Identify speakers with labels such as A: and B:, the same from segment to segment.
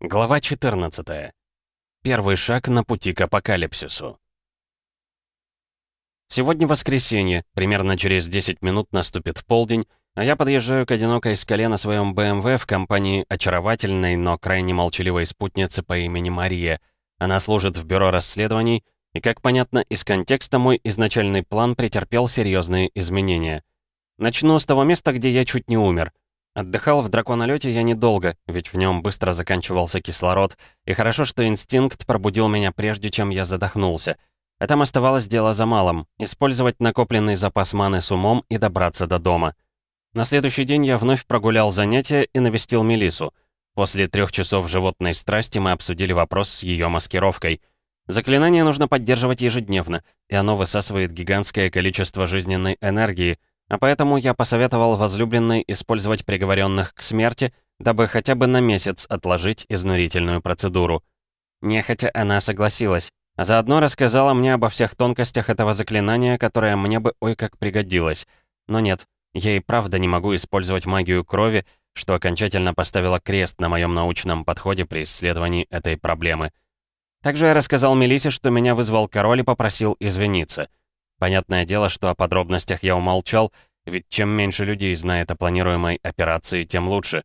A: Глава 14. Первый шаг на пути к апокалипсису. Сегодня воскресенье, примерно через 10 минут наступит полдень, а я подъезжаю к одинокой скале на своем БМВ в компании очаровательной, но крайне молчаливой спутницы по имени Мария. Она служит в бюро расследований, и, как понятно из контекста, мой изначальный план претерпел серьезные изменения. Начну с того места, где я чуть не умер — Отдыхал в драконолете я недолго, ведь в нем быстро заканчивался кислород, и хорошо, что инстинкт пробудил меня прежде, чем я задохнулся. А там оставалось дело за малым — использовать накопленный запас маны с умом и добраться до дома. На следующий день я вновь прогулял занятия и навестил Мелису. После трех часов животной страсти мы обсудили вопрос с ее маскировкой. Заклинание нужно поддерживать ежедневно, и оно высасывает гигантское количество жизненной энергии — а поэтому я посоветовал возлюбленной использовать приговоренных к смерти, дабы хотя бы на месяц отложить изнурительную процедуру. Нехотя она согласилась, а заодно рассказала мне обо всех тонкостях этого заклинания, которое мне бы ой как пригодилось. Но нет, я и правда не могу использовать магию крови, что окончательно поставило крест на моем научном подходе при исследовании этой проблемы. Также я рассказал Мелисе, что меня вызвал король и попросил извиниться — Понятное дело, что о подробностях я умолчал, ведь чем меньше людей знает о планируемой операции, тем лучше.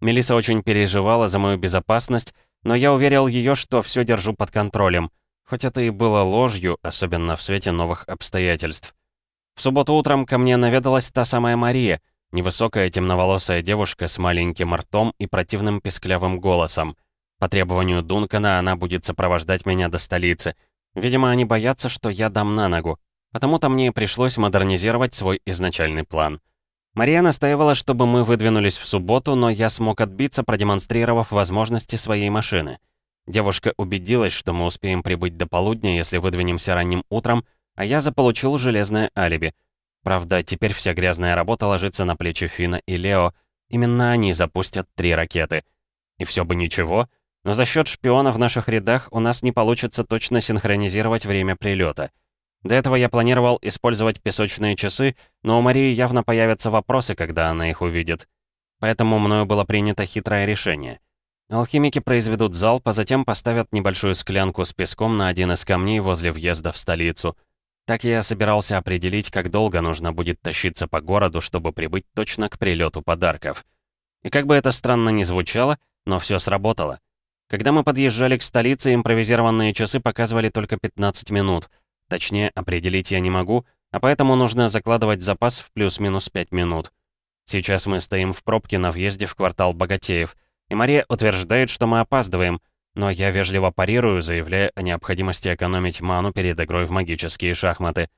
A: Мелиса очень переживала за мою безопасность, но я уверил ее, что все держу под контролем, хоть это и было ложью, особенно в свете новых обстоятельств. В субботу утром ко мне наведалась та самая Мария, невысокая темноволосая девушка с маленьким ртом и противным песклявым голосом. По требованию Дункана она будет сопровождать меня до столицы. Видимо, они боятся, что я дам на ногу. Потому-то мне пришлось модернизировать свой изначальный план. Мария настаивала, чтобы мы выдвинулись в субботу, но я смог отбиться, продемонстрировав возможности своей машины. Девушка убедилась, что мы успеем прибыть до полудня, если выдвинемся ранним утром, а я заполучил железное алиби. Правда, теперь вся грязная работа ложится на плечи Фина и Лео. Именно они запустят три ракеты. И все бы ничего, но за счет шпиона в наших рядах у нас не получится точно синхронизировать время прилета. До этого я планировал использовать песочные часы, но у Марии явно появятся вопросы, когда она их увидит. Поэтому мною было принято хитрое решение. Алхимики произведут залп, а затем поставят небольшую склянку с песком на один из камней возле въезда в столицу. Так я собирался определить, как долго нужно будет тащиться по городу, чтобы прибыть точно к прилету подарков. И как бы это странно ни звучало, но все сработало. Когда мы подъезжали к столице, импровизированные часы показывали только 15 минут — Точнее, определить я не могу, а поэтому нужно закладывать запас в плюс-минус 5 минут. Сейчас мы стоим в пробке на въезде в квартал Богатеев, и Мария утверждает, что мы опаздываем, но я вежливо парирую, заявляя о необходимости экономить ману перед игрой в магические шахматы.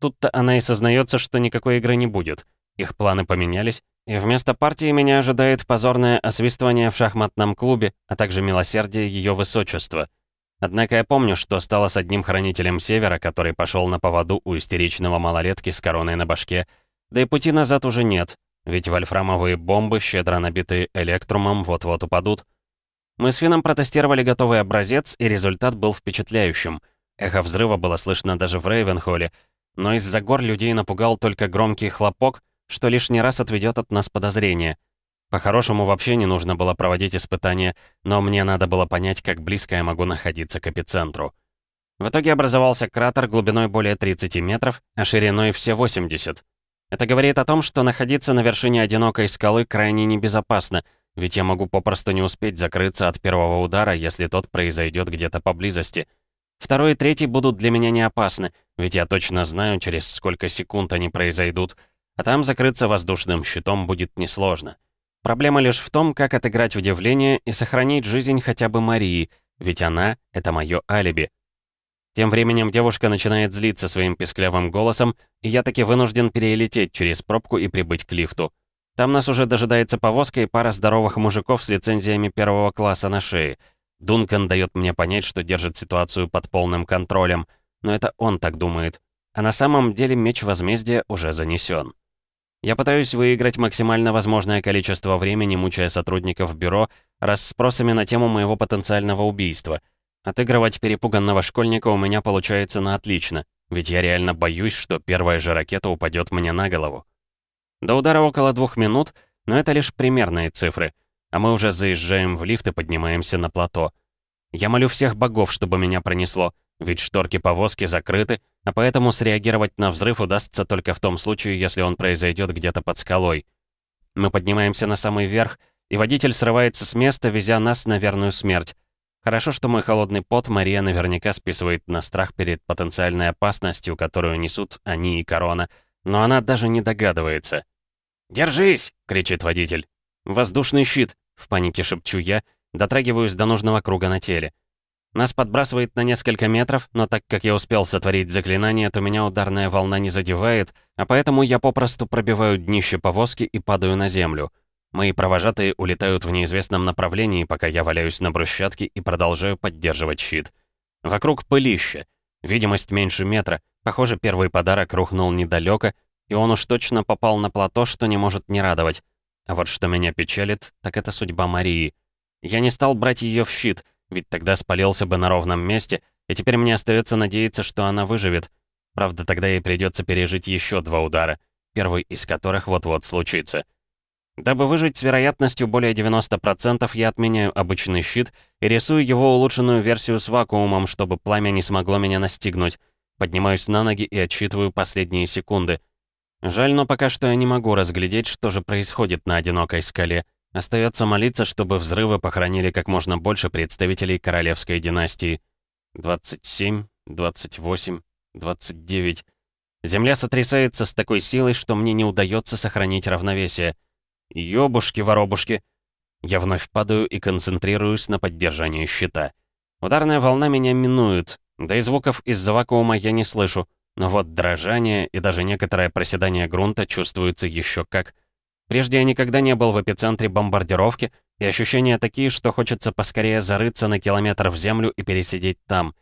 A: Тут-то она и сознается, что никакой игры не будет. Их планы поменялись, и вместо партии меня ожидает позорное освистывание в шахматном клубе, а также милосердие ее высочества. Однако я помню, что стало с одним хранителем Севера, который пошел на поводу у истеричного малолетки с короной на башке. Да и пути назад уже нет, ведь вольфрамовые бомбы, щедро набитые электрумом, вот-вот упадут. Мы с Фином протестировали готовый образец, и результат был впечатляющим. Эхо взрыва было слышно даже в Рейвенхолле, но из-за гор людей напугал только громкий хлопок, что лишний раз отведет от нас подозрения. По-хорошему, вообще не нужно было проводить испытания, но мне надо было понять, как близко я могу находиться к эпицентру. В итоге образовался кратер глубиной более 30 метров, а шириной все 80. Это говорит о том, что находиться на вершине одинокой скалы крайне небезопасно, ведь я могу попросту не успеть закрыться от первого удара, если тот произойдет где-то поблизости. Второй и третий будут для меня не опасны, ведь я точно знаю, через сколько секунд они произойдут, а там закрыться воздушным щитом будет несложно. Проблема лишь в том, как отыграть удивление и сохранить жизнь хотя бы Марии, ведь она — это мое алиби. Тем временем девушка начинает злиться своим песклявым голосом, и я таки вынужден перелететь через пробку и прибыть к лифту. Там нас уже дожидается повозка и пара здоровых мужиков с лицензиями первого класса на шее. Дункан дает мне понять, что держит ситуацию под полным контролем, но это он так думает. А на самом деле меч возмездия уже занесен. Я пытаюсь выиграть максимально возможное количество времени, мучая сотрудников бюро, расспросами на тему моего потенциального убийства. Отыгрывать перепуганного школьника у меня получается на отлично, ведь я реально боюсь, что первая же ракета упадет мне на голову. До удара около двух минут, но это лишь примерные цифры. а мы уже заезжаем в лифт и поднимаемся на плато. Я молю всех богов, чтобы меня пронесло, ведь шторки повозки закрыты, а поэтому среагировать на взрыв удастся только в том случае, если он произойдет где-то под скалой. Мы поднимаемся на самый верх, и водитель срывается с места, везя нас на верную смерть. Хорошо, что мой холодный пот Мария наверняка списывает на страх перед потенциальной опасностью, которую несут они и корона, но она даже не догадывается. «Держись!» — кричит водитель. «Воздушный щит!» — в панике шепчу я, дотрагиваюсь до нужного круга на теле. Нас подбрасывает на несколько метров, но так как я успел сотворить заклинание, то меня ударная волна не задевает, а поэтому я попросту пробиваю днище повозки и падаю на землю. Мои провожатые улетают в неизвестном направлении, пока я валяюсь на брусчатке и продолжаю поддерживать щит. Вокруг пылище. Видимость меньше метра. Похоже, первый подарок рухнул недалеко, и он уж точно попал на плато, что не может не радовать. А вот что меня печалит, так это судьба Марии. Я не стал брать ее в щит, ведь тогда спалился бы на ровном месте, и теперь мне остается надеяться, что она выживет. Правда, тогда ей придется пережить еще два удара, первый из которых вот-вот случится. Дабы выжить с вероятностью более 90%, я отменяю обычный щит и рисую его улучшенную версию с вакуумом, чтобы пламя не смогло меня настигнуть. Поднимаюсь на ноги и отсчитываю последние секунды — Жаль, но пока что я не могу разглядеть, что же происходит на одинокой скале. Остается молиться, чтобы взрывы похоронили как можно больше представителей королевской династии. 27, 28, 29. Земля сотрясается с такой силой, что мне не удается сохранить равновесие. Ёбушки-воробушки. Я вновь падаю и концентрируюсь на поддержании щита. Ударная волна меня минует, да и звуков из-за вакуума я не слышу. Но вот дрожание и даже некоторое проседание грунта чувствуется еще как. Прежде я никогда не был в эпицентре бомбардировки, и ощущения такие, что хочется поскорее зарыться на километр в землю и пересидеть там.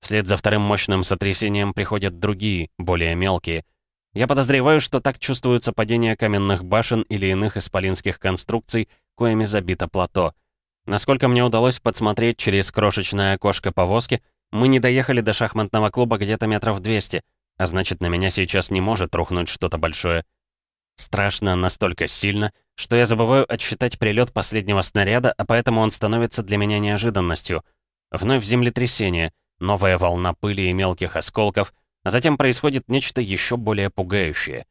A: Вслед за вторым мощным сотрясением приходят другие, более мелкие. Я подозреваю, что так чувствуется падение каменных башен или иных исполинских конструкций, коими забито плато. Насколько мне удалось подсмотреть через крошечное окошко повозки, мы не доехали до шахматного клуба где-то метров 200, а значит, на меня сейчас не может рухнуть что-то большое. Страшно настолько сильно, что я забываю отсчитать прилет последнего снаряда, а поэтому он становится для меня неожиданностью. Вновь землетрясение, новая волна пыли и мелких осколков, а затем происходит нечто еще более пугающее.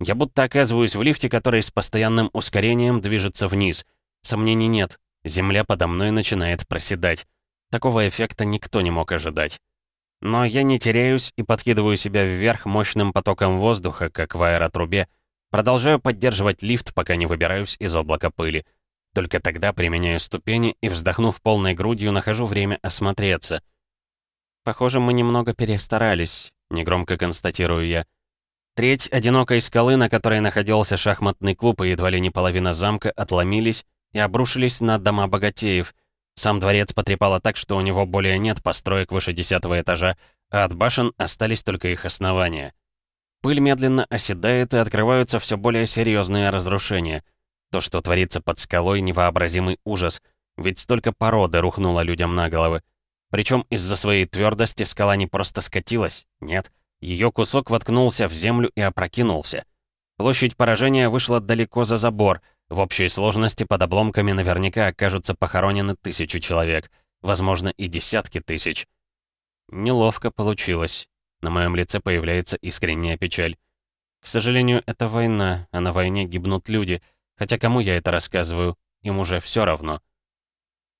A: Я будто оказываюсь в лифте, который с постоянным ускорением движется вниз. Сомнений нет, земля подо мной начинает проседать. Такого эффекта никто не мог ожидать. Но я не теряюсь и подкидываю себя вверх мощным потоком воздуха, как в аэротрубе. Продолжаю поддерживать лифт, пока не выбираюсь из облака пыли. Только тогда применяю ступени и, вздохнув полной грудью, нахожу время осмотреться. «Похоже, мы немного перестарались», — негромко констатирую я. Треть одинокой скалы, на которой находился шахматный клуб и едва ли не половина замка, отломились и обрушились на дома богатеев — сам дворец потрепало так, что у него более нет построек выше десятого этажа, а от башен остались только их основания. Пыль медленно оседает, и открываются все более серьезные разрушения. То, что творится под скалой, невообразимый ужас, ведь столько породы рухнуло людям на головы. Причем из-за своей твердости скала не просто скатилась, нет, ее кусок воткнулся в землю и опрокинулся. Площадь поражения вышла далеко за забор — в общей сложности под обломками наверняка окажутся похоронены тысячи человек, возможно, и десятки тысяч. Неловко получилось. На моем лице появляется искренняя печаль. К сожалению, это война, а на войне гибнут люди. Хотя кому я это рассказываю, им уже все равно.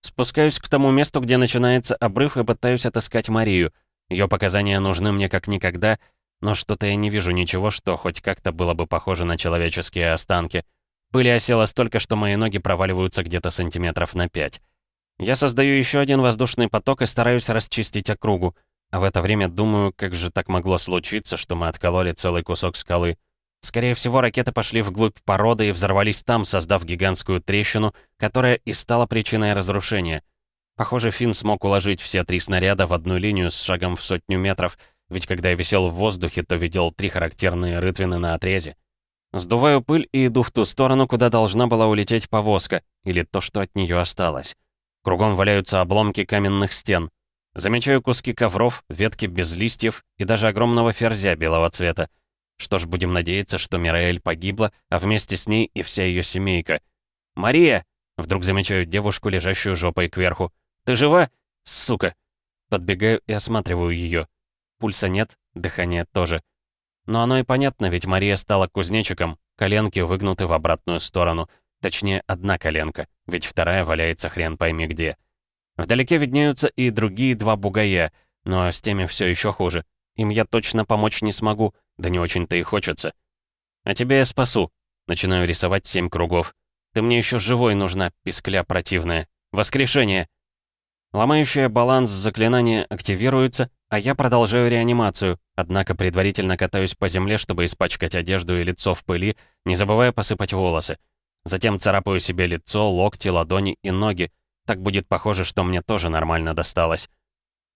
A: Спускаюсь к тому месту, где начинается обрыв, и пытаюсь отыскать Марию. Ее показания нужны мне как никогда, но что-то я не вижу ничего, что хоть как-то было бы похоже на человеческие останки. Пыли осело столько, что мои ноги проваливаются где-то сантиметров на пять. Я создаю еще один воздушный поток и стараюсь расчистить округу. А в это время думаю, как же так могло случиться, что мы откололи целый кусок скалы. Скорее всего, ракеты пошли вглубь породы и взорвались там, создав гигантскую трещину, которая и стала причиной разрушения. Похоже, Финн смог уложить все три снаряда в одну линию с шагом в сотню метров, ведь когда я висел в воздухе, то видел три характерные рытвины на отрезе. Сдуваю пыль и иду в ту сторону, куда должна была улететь повозка, или то, что от нее осталось. Кругом валяются обломки каменных стен. Замечаю куски ковров, ветки без листьев и даже огромного ферзя белого цвета. Что ж, будем надеяться, что Мираэль погибла, а вместе с ней и вся ее семейка. «Мария!» Вдруг замечаю девушку, лежащую жопой кверху. «Ты жива? Сука!» Подбегаю и осматриваю ее. Пульса нет, дыхания тоже. Но оно и понятно, ведь Мария стала кузнечиком, коленки выгнуты в обратную сторону. Точнее, одна коленка, ведь вторая валяется хрен пойми где. Вдалеке виднеются и другие два бугая, но с теми все еще хуже. Им я точно помочь не смогу, да не очень-то и хочется. А тебя я спасу. Начинаю рисовать семь кругов. Ты мне еще живой нужна, пискля противная. Воскрешение. Ломающее баланс заклинания активируется, а я продолжаю реанимацию, однако предварительно катаюсь по земле, чтобы испачкать одежду и лицо в пыли, не забывая посыпать волосы. Затем царапаю себе лицо, локти, ладони и ноги. Так будет похоже, что мне тоже нормально досталось.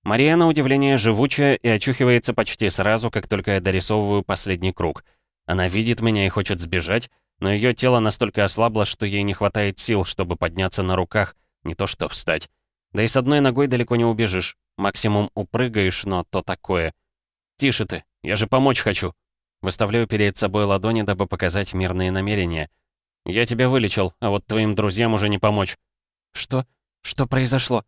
A: Мария, на удивление, живучая и очухивается почти сразу, как только я дорисовываю последний круг. Она видит меня и хочет сбежать, но ее тело настолько ослабло, что ей не хватает сил, чтобы подняться на руках, не то что встать. Да и с одной ногой далеко не убежишь. Максимум упрыгаешь, но то такое. «Тише ты, я же помочь хочу». Выставляю перед собой ладони, дабы показать мирные намерения. «Я тебя вылечил, а вот твоим друзьям уже не помочь». «Что? Что произошло?»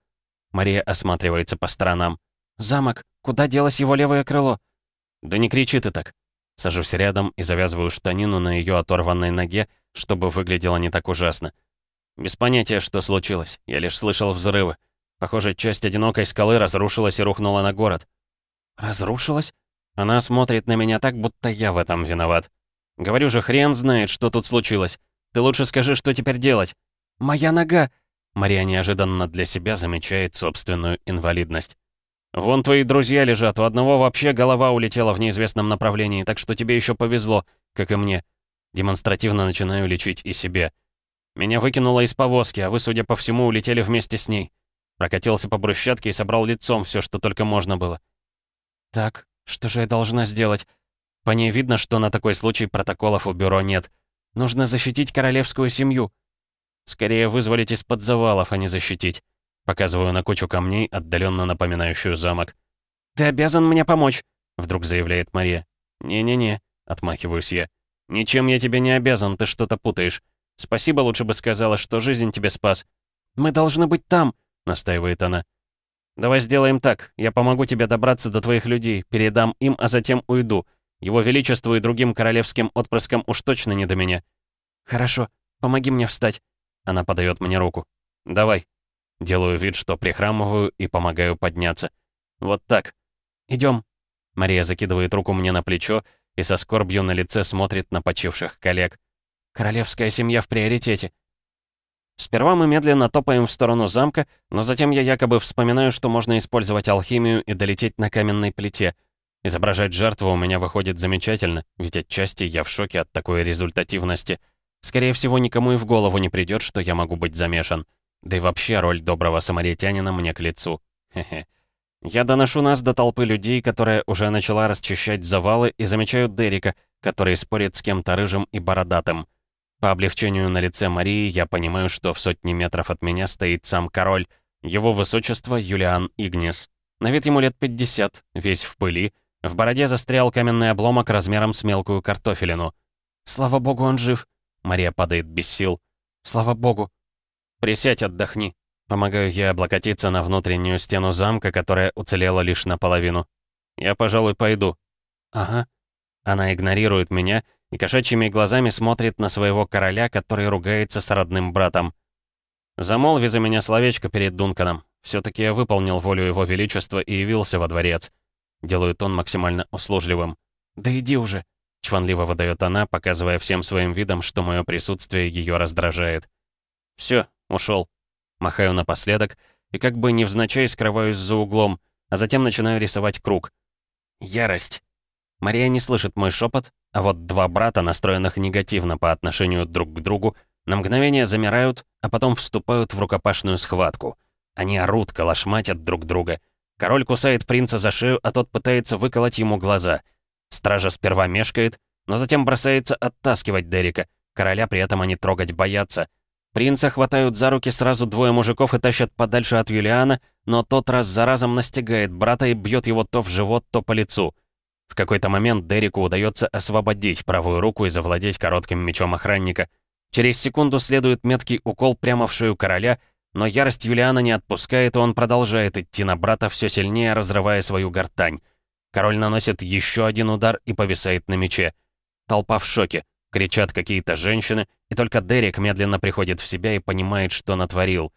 A: Мария осматривается по сторонам. «Замок! Куда делось его левое крыло?» «Да не кричи ты так!» Сажусь рядом и завязываю штанину на ее оторванной ноге, чтобы выглядело не так ужасно. Без понятия, что случилось. Я лишь слышал взрывы. Похоже, часть одинокой скалы разрушилась и рухнула на город. «Разрушилась?» Она смотрит на меня так, будто я в этом виноват. Говорю же, хрен знает, что тут случилось. Ты лучше скажи, что теперь делать. «Моя нога!» Мария неожиданно для себя замечает собственную инвалидность. «Вон твои друзья лежат, у одного вообще голова улетела в неизвестном направлении, так что тебе еще повезло, как и мне. Демонстративно начинаю лечить и себе. Меня выкинуло из повозки, а вы, судя по всему, улетели вместе с ней. Прокатился по брусчатке и собрал лицом все, что только можно было. Так, что же я должна сделать? По ней видно, что на такой случай протоколов у бюро нет. Нужно защитить королевскую семью. Скорее вызволить из-под завалов, а не защитить. Показываю на кучу камней, отдаленно напоминающую замок. «Ты обязан мне помочь», — вдруг заявляет Мария. «Не-не-не», — отмахиваюсь я. «Ничем я тебе не обязан, ты что-то путаешь. Спасибо лучше бы сказала, что жизнь тебе спас». «Мы должны быть там», — настаивает она. «Давай сделаем так. Я помогу тебе добраться до твоих людей, передам им, а затем уйду. Его Величеству и другим королевским отпрыскам уж точно не до меня». «Хорошо. Помоги мне встать». Она подает мне руку. «Давай». Делаю вид, что прихрамываю и помогаю подняться. «Вот так. Идем. Мария закидывает руку мне на плечо и со скорбью на лице смотрит на почивших коллег. «Королевская семья в приоритете». Сперва мы медленно топаем в сторону замка, но затем я якобы вспоминаю, что можно использовать алхимию и долететь на каменной плите. Изображать жертву у меня выходит замечательно, ведь отчасти я в шоке от такой результативности — Скорее всего, никому и в голову не придет, что я могу быть замешан. Да и вообще роль доброго самаритянина мне к лицу. Хе-хе. Я доношу нас до толпы людей, которая уже начала расчищать завалы, и замечаю Дерека, который спорит с кем-то рыжим и бородатым. По облегчению на лице Марии я понимаю, что в сотни метров от меня стоит сам король, его высочество Юлиан Игнис. На вид ему лет 50, весь в пыли. В бороде застрял каменный обломок размером с мелкую картофелину. Слава богу, он жив. Мария падает без сил. «Слава богу!» «Присядь, отдохни». Помогаю ей облокотиться на внутреннюю стену замка, которая уцелела лишь наполовину. «Я, пожалуй, пойду». «Ага». Она игнорирует меня и кошачьими глазами смотрит на своего короля, который ругается с родным братом. «Замолви за меня словечко перед Дунканом. Все-таки я выполнил волю его величества и явился во дворец». Делает он максимально услужливым. «Да иди уже», — чванливо выдает она, показывая всем своим видом, что мое присутствие ее раздражает. Все, ушел. Махаю напоследок и как бы невзначай скрываюсь за углом, а затем начинаю рисовать круг. Ярость. Мария не слышит мой шепот, а вот два брата, настроенных негативно по отношению друг к другу, на мгновение замирают, а потом вступают в рукопашную схватку. Они орут, калашматят друг друга. Король кусает принца за шею, а тот пытается выколоть ему глаза — Стража сперва мешкает, но затем бросается оттаскивать Дерека. Короля при этом они трогать боятся. Принца хватают за руки сразу двое мужиков и тащат подальше от Юлиана, но тот раз за разом настигает брата и бьет его то в живот, то по лицу. В какой-то момент Дереку удается освободить правую руку и завладеть коротким мечом охранника. Через секунду следует меткий укол прямо в шею короля, но ярость Юлиана не отпускает, и он продолжает идти на брата, все сильнее разрывая свою гортань. Король наносит еще один удар и повисает на мече. Толпа в шоке. Кричат какие-то женщины, и только Дерек медленно приходит в себя и понимает, что натворил.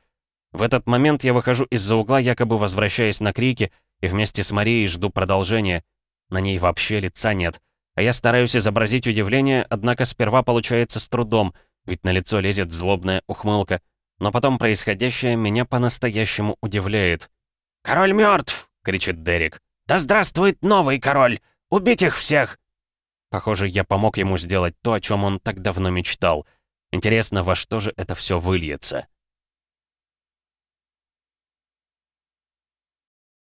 A: В этот момент я выхожу из-за угла, якобы возвращаясь на крики, и вместе с Марией жду продолжения. На ней вообще лица нет. А я стараюсь изобразить удивление, однако сперва получается с трудом, ведь на лицо лезет злобная ухмылка. Но потом происходящее меня по-настоящему удивляет. «Король мертв!» — кричит Дерек. «Да здравствует новый король! Убить их всех!» Похоже, я помог ему сделать то, о чем он так давно мечтал. Интересно, во что же это все выльется?